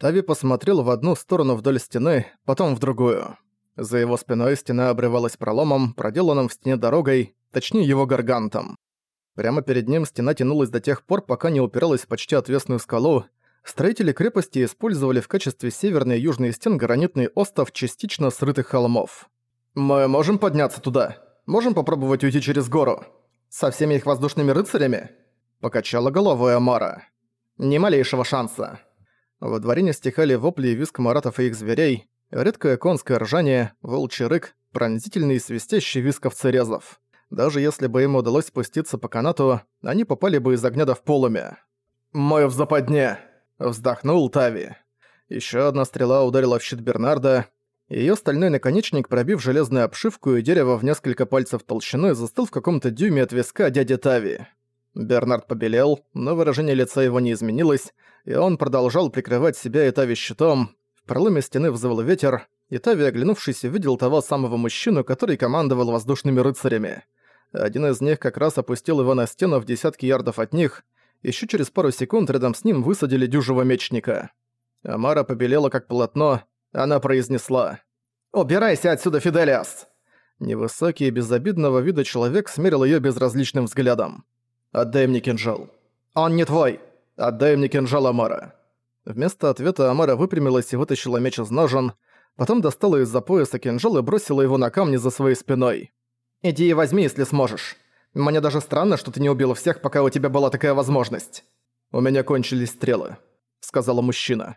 Тави посмотрел в одну сторону вдоль стены, потом в другую. За его спиной стена обрывалась проломом, проделанным в стене дорогой, точнее его гаргантом. Прямо перед ним стена тянулась до тех пор, пока не упиралась в почти отвесную скалу. Строители крепости использовали в качестве северной и южной стен гранитный остов частично срытых холмов. «Мы можем подняться туда? Можем попробовать уйти через гору? Со всеми их воздушными рыцарями?» Покачала головой Амара. «Ни малейшего шанса». Во дворе не стихали вопли и визг маратов и их зверей, редкое конское ржание, волчий рык, пронзительный и свистящий визг овцерезов. Даже если бы им удалось спуститься по канату, они попали бы из огня до в полуме. «Мой в западне!» – вздохнул Тави. Еще одна стрела ударила в щит Бернарда, Её стальной наконечник, пробив железную обшивку и дерево в несколько пальцев толщины, застыл в каком-то дюйме от виска дяди Тави. Бернард побелел, но выражение лица его не изменилось, и он продолжал прикрывать себя и Тави щитом. В проломе стены взвыл ветер, и Тави, оглянувшись, увидел того самого мужчину, который командовал воздушными рыцарями. Один из них как раз опустил его на стену в десятки ярдов от них, ещё через пару секунд рядом с ним высадили дюжего мечника. Амара побелела как полотно, она произнесла «Убирайся отсюда, Фиделиас!» Невысокий и безобидного вида человек смерил её безразличным взглядом. «Отдай мне кинжал». «Он не твой!» «Отдай мне кинжал, Амара». Вместо ответа Амара выпрямилась и вытащила меч из ножен, потом достала из-за пояса кинжал и бросила его на камни за своей спиной. «Иди и возьми, если сможешь. Мне даже странно, что ты не убил всех, пока у тебя была такая возможность». «У меня кончились стрелы», — сказала мужчина.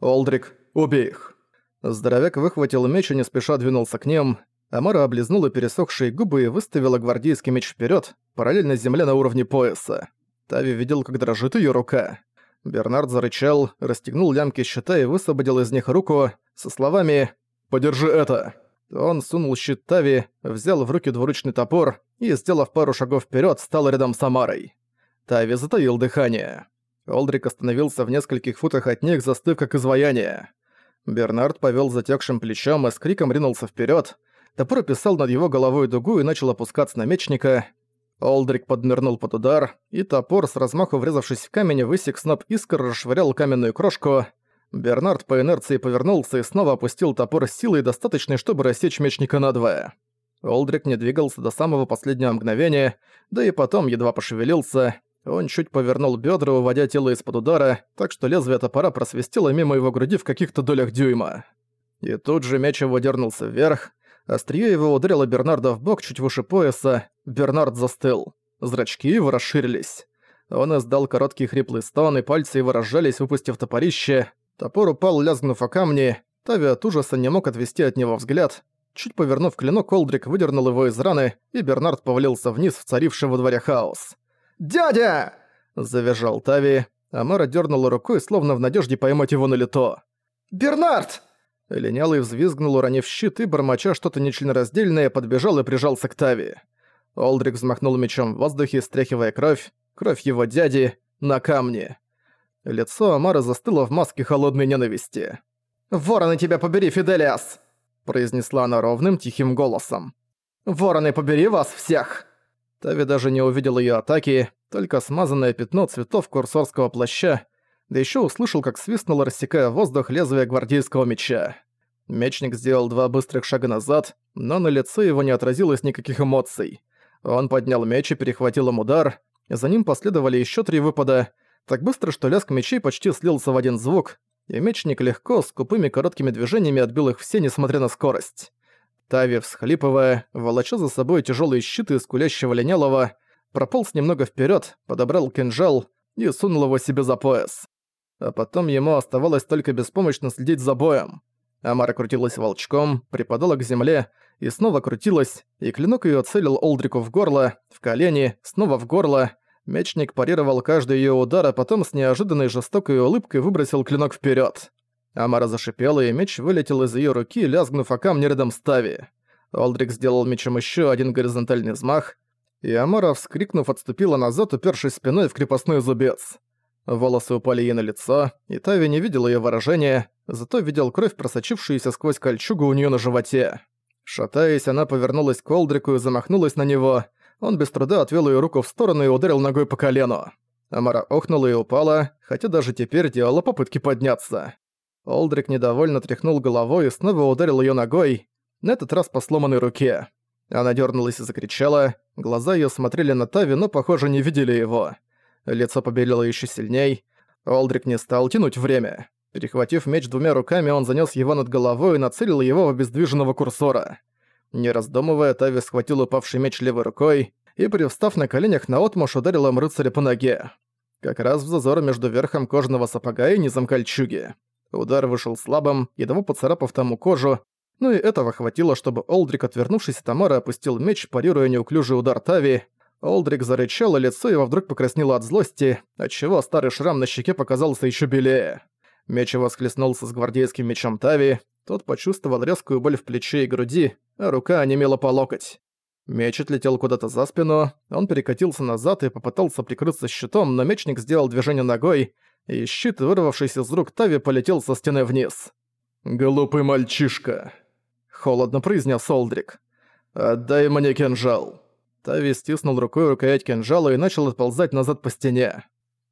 «Олдрик, убей их». Здоровяк выхватил меч и не спеша двинулся к ним. Амара облизнула пересохшие губы и выставила гвардейский меч вперед, параллельно земле на уровне пояса. Тави видел, как дрожит ее рука. Бернард зарычал, расстегнул лямки щита и высвободил из них руку со словами «Подержи это!». Он сунул щит Тави, взял в руки двуручный топор и, сделав пару шагов вперед, стал рядом с Амарой. Тави затаил дыхание. Олдрик остановился в нескольких футах от них, застыв как изваяние. Бернард повел затекшим плечом и с криком ринулся вперед. Топор описал над его головой дугу и начал опускаться на мечника. Олдрик поднырнул под удар, и топор, с размаху врезавшись в камень, высек сноп искр, расшвырял каменную крошку. Бернард по инерции повернулся и снова опустил топор с силой, достаточной, чтобы рассечь мечника надвое. Олдрик не двигался до самого последнего мгновения, да и потом едва пошевелился. Он чуть повернул бедра, уводя тело из-под удара, так что лезвие топора просвистело мимо его груди в каких-то долях дюйма. И тут же меч его дернулся вверх, острие его ударило Бернарда в бок чуть выше пояса, Бернард застыл. Зрачки его расширились. Он издал короткий хриплый стон, и пальцы его разжались, выпустив топорище. Топор упал, лязгнув о камни. Тави от ужаса не мог отвести от него взгляд. Чуть повернув клинок, Олдрик выдернул его из раны, и Бернард повалился вниз в царивший во дворе хаос. «Дядя!» – завизжал Тави. Амара дернула рукой, словно в надежде поймать его на лето. «Бернард!» Линялый взвизгнул, уронив щит, и, бормоча что-то нечленораздельное, подбежал и прижался к Тави. Олдрик взмахнул мечом в воздухе, стряхивая кровь, кровь его дяди, на камне. Лицо Амара застыло в маске холодной ненависти. «Вороны тебя побери, Фиделиас!» произнесла она ровным, тихим голосом. «Вороны, побери вас всех!» Тави даже не увидел ее атаки, только смазанное пятно цветов курсорского плаща, да еще услышал, как свистнуло, рассекая воздух лезвие гвардейского меча. Мечник сделал два быстрых шага назад, но на лице его не отразилось никаких эмоций. Он поднял меч и перехватил им удар, за ним последовали еще три выпада, так быстро, что лязг мечей почти слился в один звук, и мечник легко, с скупыми короткими движениями отбил их все, несмотря на скорость. Тави, всхлипывая, волоча за собой тяжелые щиты из кулящего линялого, прополз немного вперед, подобрал кинжал и сунул его себе за пояс. А потом ему оставалось только беспомощно следить за боем. Амара крутилась волчком, припадала к земле и снова крутилась, и клинок ее целил Олдрику в горло, в колени, снова в горло. Мечник парировал каждый ее удар, а потом с неожиданной жестокой улыбкой выбросил клинок вперед. Амара зашипела, и меч вылетел из ее руки, лязгнув о камне рядом с Тави. Олдрик сделал мечом еще один горизонтальный взмах, и Амара, вскрикнув, отступила назад, упершись спиной в крепостной зубец. Волосы упали ей на лицо, и Тави не видел ее выражения, зато видел кровь, просочившуюся сквозь кольчугу у нее на животе. Шатаясь, она повернулась к Олдрику и замахнулась на него. Он без труда отвел ее руку в сторону и ударил ногой по колену. Амара охнула и упала, хотя даже теперь делала попытки подняться. Олдрик недовольно тряхнул головой и снова ударил её ногой, на этот раз по сломанной руке. Она дернулась и закричала, глаза её смотрели на Тави, но, похоже, не видели его. Лицо побелело ещё сильней. Олдрик не стал тянуть время. Перехватив меч двумя руками, он занёс его над головой и нацелил его в обездвиженного курсора. Не раздумывая, Тави схватил упавший меч левой рукой и, привстав на коленях наотмашь, ударил им рыцаря по ноге. Как раз в зазор между верхом кожаного сапога и низом кольчуги. Удар вышел слабым, едва поцарапав тому кожу, но и этого хватило, чтобы Олдрик, отвернувшись от Тамара, опустил меч, парируя неуклюжий удар Тави. Олдрик зарычал, и лицо его вдруг покраснело от злости, отчего старый шрам на щеке показался еще белее. Меч его схлестнулся с гвардейским мечом Тави, тот почувствовал резкую боль в плече и груди, а рука онемела по локоть. Меч отлетел куда-то за спину, он перекатился назад и попытался прикрыться щитом, но мечник сделал движение ногой, и щит, вырвавшийся из рук Тави, полетел со стены вниз. «Глупый мальчишка», — холодно произнес Олдрик. «Отдай мне кинжал». Тави стиснул рукой рукоять кинжала и начал отползать назад по стене.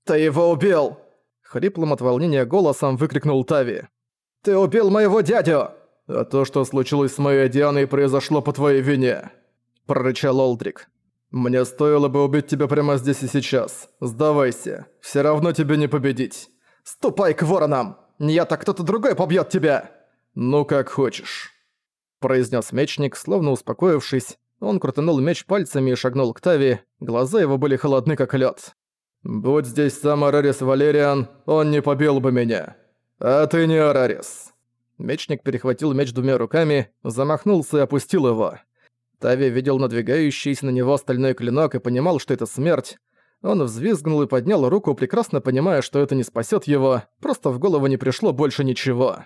«Ты его убил!» Хриплым от волнения голосом выкрикнул Тави. «Ты убил моего дядю!» «А то, что случилось с моей Дианой, произошло по твоей вине!» Прорычал Олдрик. «Мне стоило бы убить тебя прямо здесь и сейчас. Сдавайся. Все равно тебе не победить. Ступай к воронам! Я так кто-то другой побьет тебя!» «Ну, как хочешь», — произнес мечник, словно успокоившись. Он крутанул меч пальцами и шагнул к Тави, глаза его были холодны, как лед. «Будь здесь сам Арарис Валериан, он не побил бы меня. А ты не Арарис». Мечник перехватил меч двумя руками, замахнулся и опустил его. Тави видел надвигающийся на него стальной клинок и понимал, что это смерть. Он взвизгнул и поднял руку, прекрасно понимая, что это не спасет его, просто в голову не пришло больше ничего.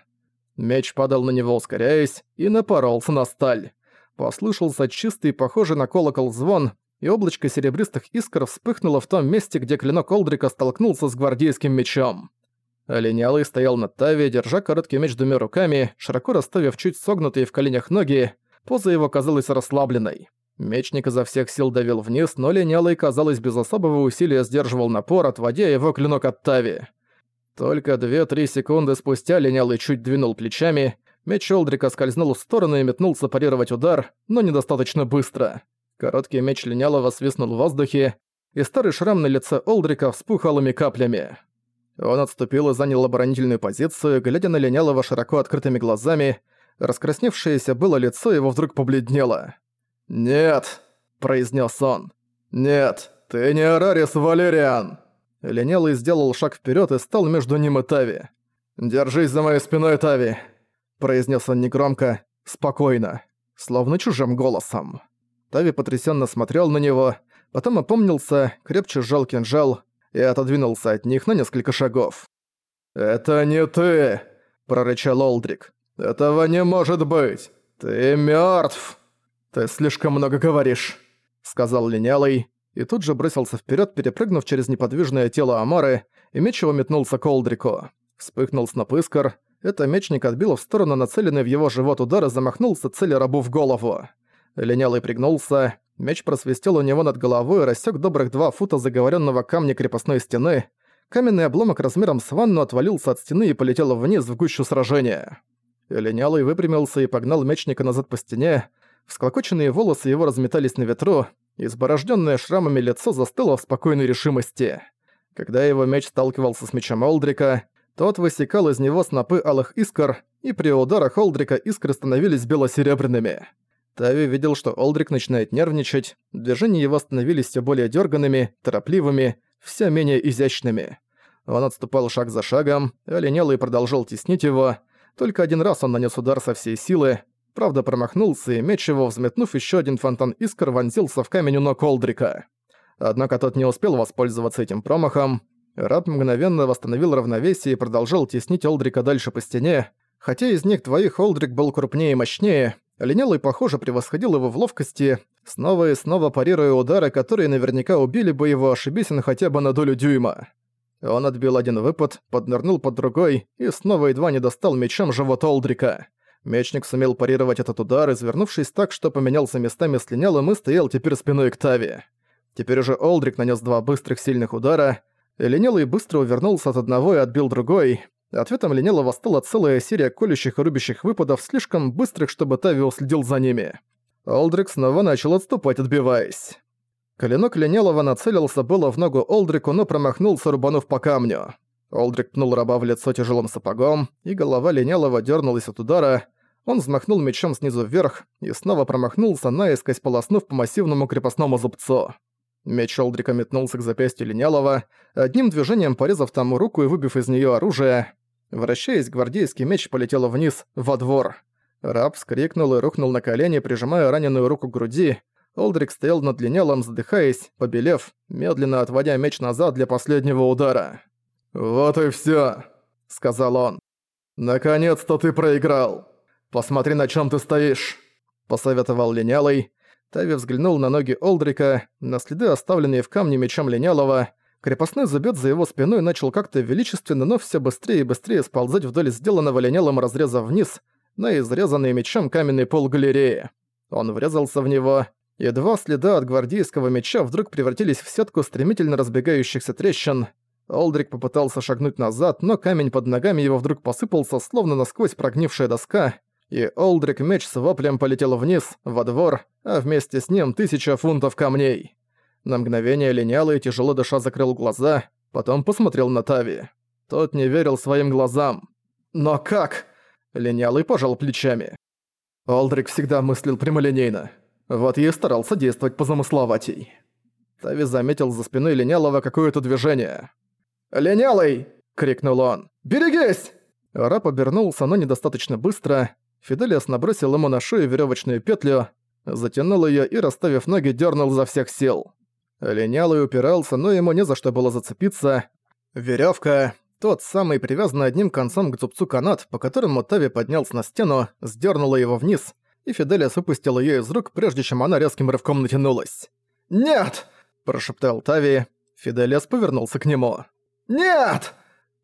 Меч падал на него, ускоряясь, и напоролся на сталь. Послышался чистый, похожий на колокол звон, и облачко серебристых искр вспыхнуло в том месте, где клинок Олдрика столкнулся с гвардейским мечом. Оленялый стоял над Тави, держа короткий меч двумя руками, широко расставив чуть согнутые в коленях ноги, поза его казалась расслабленной. Мечник изо всех сил давил вниз, но Линялый, казалось, без особого усилия сдерживал напор, отводя его клинок от Тави. Только 2-3 секунды спустя Линялый чуть двинул плечами, меч Олдрика скользнул в сторону и метнулся парировать удар, но недостаточно быстро. Короткий меч Линялого свистнул в воздухе, и старый шрам на лице Олдрика вспух алыми каплями. Он отступил и занял оборонительную позицию, глядя на Линялого широко открытыми глазами. Раскрасневшееся было лицо его вдруг побледнело. «Нет», — произнес он. «Нет, ты не Арарис Валериан!» Линялый сделал шаг вперед и стал между ним и Тави. «Держись за моей спиной, Тави!» Произнес он негромко, спокойно, словно чужим голосом. Тави потрясенно смотрел на него, потом опомнился, крепче сжал кинжал и отодвинулся от них на несколько шагов. «Это не ты!» – прорычал Олдрик. «Этого не может быть! Ты мертв! «Ты слишком много говоришь», — сказал Линялый, и тут же бросился вперед, перепрыгнув через неподвижное тело Амары, и меч его метнулся к Олдрику. Вспыхнул сноп искр, это мечник отбил в сторону нацеленный в его живот удар и замахнулся цели рабу в голову. Линялый пригнулся, меч просвистел у него над головой и рассек добрых два фута заговоренного камня крепостной стены. Каменный обломок размером с ванну отвалился от стены и полетел вниз в гущу сражения. Линялый выпрямился и погнал мечника назад по стене, Всклокоченные волосы его разметались на ветру, изборожденное шрамами лицо застыло в спокойной решимости. Когда его меч сталкивался с мечом Олдрика, тот высекал из него снопы алых искр, и при ударах Олдрика искры становились бело-серебряными. Тави видел, что Олдрик начинает нервничать, движения его становились все более дерганными, торопливыми, все менее изящными. Он отступал шаг за шагом, а и продолжал теснить его. Только один раз он нанес удар со всей силы, Правда, промахнулся, и меч его, взметнув еще один фонтан искр, вонзился в камень у ног Олдрика. Однако тот не успел воспользоваться этим промахом. Раб мгновенно восстановил равновесие и продолжал теснить Олдрика дальше по стене. Хотя из них двоих Олдрик был крупнее и мощнее, Линялый, похоже, превосходил его в ловкости, снова и снова парируя удары, которые наверняка убили бы его, ошибись он хотя бы на долю дюйма. Он отбил один выпад, поднырнул под другой и снова едва не достал мечом живот Олдрика. Мечник сумел парировать этот удар, извернувшись так, что поменялся местами с линялым и стоял теперь спиной к Тави. Теперь уже Олдрик нанес два быстрых сильных удара, и линялый быстро увернулся от одного и отбил другой, Ответом Линялова стала целая серия колющих и рубящих выпадов, слишком быстрых, чтобы Тави уследил за ними. Олдрик снова начал отступать, отбиваясь. Клинок Линялова нацелился было в ногу Олдрику, но промахнулся, рубанув по камню. Олдрик пнул раба в лицо тяжелым сапогом, и голова Линялова дернулась от удара. Он взмахнул мечом снизу вверх и снова промахнулся, наискось полоснув по массивному крепостному зубцу. Меч Олдрика метнулся к запястью Линялова, одним движением порезав тому руку и выбив из нее оружие. Вращаясь, гвардейский меч полетел вниз, во двор. Раб скрикнул и рухнул на колени, прижимая раненую руку к груди. Олдрик стоял над линялом, задыхаясь, побелев, медленно отводя меч назад для последнего удара. «Вот и всё», — сказал он. «Наконец-то ты проиграл. Посмотри, на чём ты стоишь», — посоветовал линялый. Тави взглянул на ноги Олдрика, на следы, оставленные в камне мечом линялого. Крепостной зубец за его спиной начал как-то величественно, но всё быстрее и быстрее сползать вдоль сделанного линялым разреза вниз на изрезанный мечом каменный пол галереи. Он врезался в него, и два следа от гвардейского меча вдруг превратились в сетку стремительно разбегающихся трещин. Олдрик попытался шагнуть назад, но камень под ногами его вдруг посыпался, словно насквозь прогнившая доска, и Олдрик меч с воплем полетел вниз, во двор, а вместе с ним тысяча фунтов камней. На мгновение линялый, тяжело дыша, закрыл глаза, потом посмотрел на Тави. Тот не верил своим глазам. «Но как?» Линялый пожал плечами. Олдрик всегда мыслил прямолинейно. Вот и старался действовать позамысловатей. Тави заметил за спиной Линялого какое-то движение. «Линялый!» — крикнул он. «Берегись!» Раб обернулся, но недостаточно быстро. Фиделиас набросил ему на шею веревочную петлю, затянул ее и, расставив ноги, дернул за всех сил. Линялый упирался, но ему не за что было зацепиться. Веревка, тот самый привязанный одним концом к зубцу канат, по которому Тави поднялся на стену, сдернула его вниз — и Фиделиас выпустил её из рук, прежде чем она резким рывком натянулась. «Нет!» – прошептал Тави. Фиделиас повернулся к нему. «Нет!»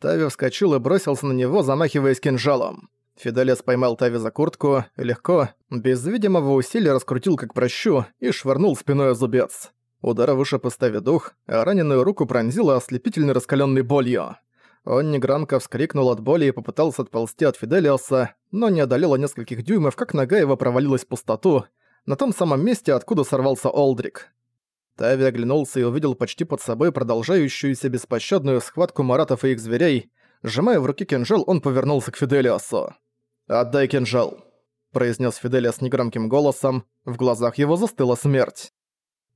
Тави вскочил и бросился на него, замахиваясь кинжалом. Фиделиас поймал Тави за куртку, легко, без видимого усилия раскрутил как прощу и швырнул спиной о зубец. Удар вышиб из Тави дух, а раненую руку пронзила ослепительно раскалённой болью. Он негромко вскрикнул от боли и попытался отползти от Фиделиоса, но не одолело нескольких дюймов, как нога его провалилась в пустоту, на том самом месте, откуда сорвался Олдрик. Тави оглянулся и увидел почти под собой продолжающуюся беспощадную схватку маратов и их зверей. Сжимая в руке кинжал, он повернулся к Фиделиосу. «Отдай кинжал», — произнес Фиделиос негромким голосом, в глазах его застыла смерть.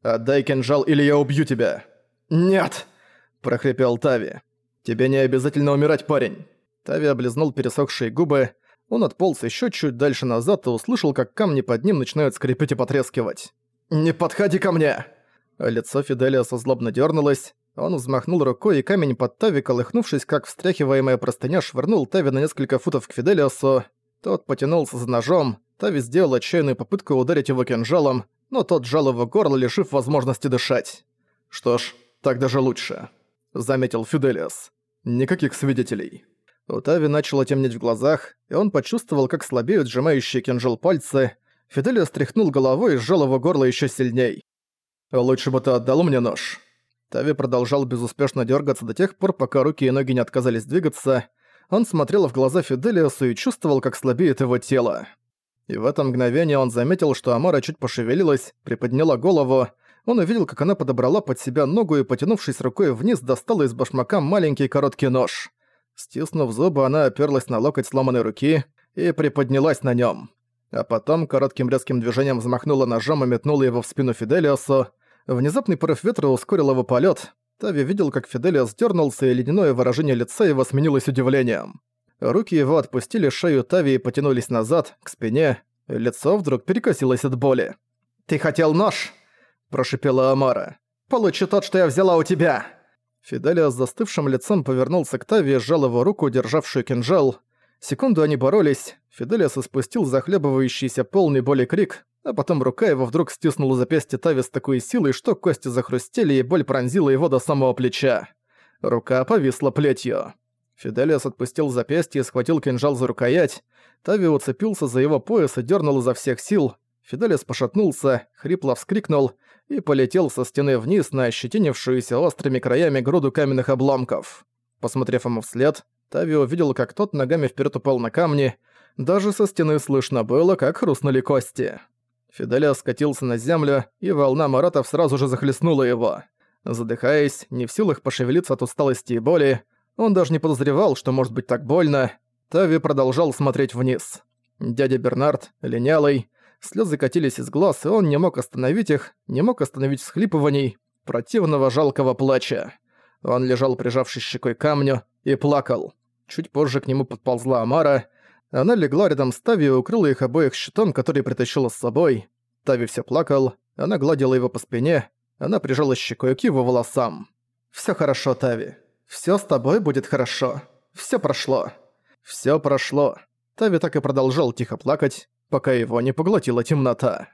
«Отдай кинжал, или я убью тебя!» «Нет!» – прохрипел Тави. «Тебе не обязательно умирать, парень!» Тави облизнул пересохшие губы, он отполз еще чуть дальше назад и услышал, как камни под ним начинают скрипеть и потрескивать. «Не подходи ко мне!» Лицо Фиделиаса злобно дернулось. Он взмахнул рукой, и камень под Тави, колыхнувшись, как встряхиваемая простыня, швырнул Тави на несколько футов к Фиделиасу. Тот потянулся за ножом. Тави сделал отчаянную попытку ударить его кинжалом, но тот сжал его горло, лишив возможности дышать. «Что ж, так даже лучше», — заметил Фиделиас. Никаких свидетелей. У Тави начало темнеть в глазах, и он почувствовал, как слабеют сжимающие кинжал пальцы. Фиделио стряхнул головой и сжал его горло еще сильней. «Лучше бы ты отдал мне нож». Тави продолжал безуспешно дергаться до тех пор, пока руки и ноги не отказались двигаться. Он смотрел в глаза Фиделиосу и чувствовал, как слабеет его тело. И в это мгновение он заметил, что Амара чуть пошевелилась, приподняла голову, он увидел, как она подобрала под себя ногу и, потянувшись рукой вниз, достала из башмака маленький короткий нож. Стиснув зубы, она оперлась на локоть сломанной руки и приподнялась на нем. А потом коротким резким движением взмахнула ножом и метнула его в спину Фиделиосу. Внезапный порыв ветра ускорил его полет. Тави видел, как Фиделиос дернулся, и ледяное выражение лица его сменилось удивлением. Руки его отпустили шею Тави и потянулись назад, к спине. Лицо вдруг перекосилось от боли. «Ты хотел нож?» – прошипела Амара. «Получи тот, что я взяла у тебя!» Фиделия с застывшим лицом повернулся к Тави и сжал его руку, державшую кинжал. Секунду они боролись, Фиделиас испустил захлебывающийся полный боли крик, а потом рука его вдруг стиснула запястье Тави с такой силой, что кости захрустели и боль пронзила его до самого плеча. Рука повисла плетью. Фиделиас отпустил запястье и схватил кинжал за рукоять. Тави уцепился за его пояс и дернул изо всех сил. Фиделис пошатнулся, хрипло вскрикнул и полетел со стены вниз на ощетинившуюся острыми краями груду каменных обломков. Посмотрев ему вслед, Тави увидел, как тот ногами вперед упал на камни. Даже со стены слышно было, как хрустнули кости. Фиделио скатился на землю, и волна маратов сразу же захлестнула его. Задыхаясь, не в силах пошевелиться от усталости и боли, он даже не подозревал, что может быть так больно. Тави продолжал смотреть вниз. Дядя Бернард, линялый, слезы катились из глаз, и он не мог остановить их, не мог остановить всхлипываний, противного жалкого плача. Он лежал, прижавшись щекой к камню, и плакал. Чуть позже к нему подползла Амара. Она легла рядом с Тави и укрыла их обоих щитом, который притащила с собой. Тави все плакал, она гладила его по спине, она прижала щекой к его волосам. «Всё хорошо, Тави. Всё с тобой будет хорошо. Всё прошло». Всё прошло. Тави так и продолжал тихо плакать, пока его не поглотила темнота.